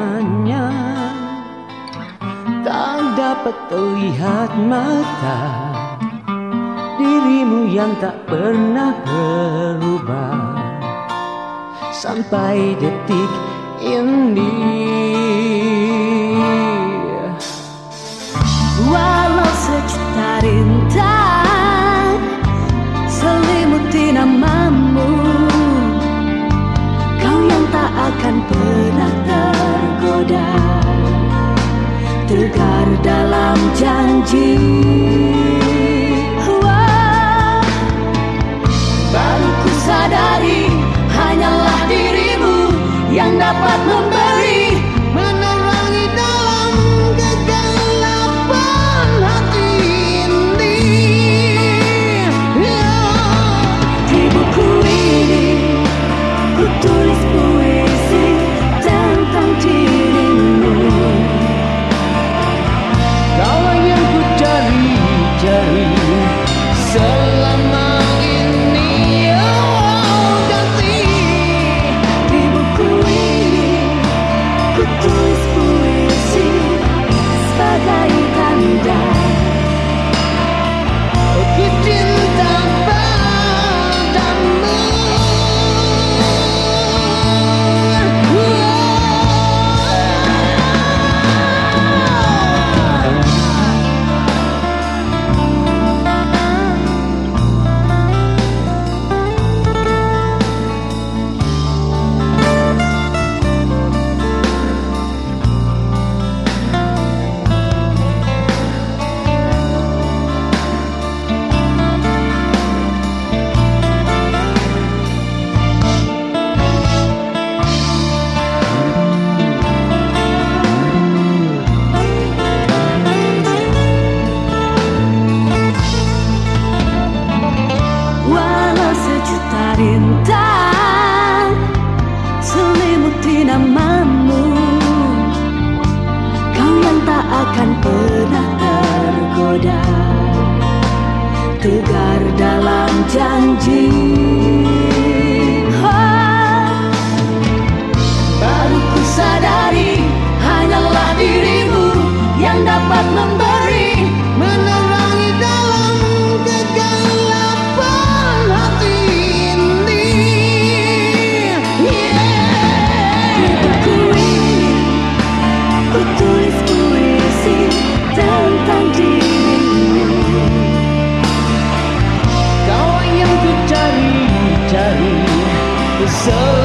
tangannya Tak dapat terlihat mata. Dirimu yang tak pernah berubah. Sampai detik ini. Walau sejuta rintang you the days so